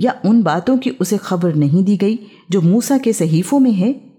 या उन बातों की उसे खबर नहीं दी गई जो मूसा के सहीफ़ों में है?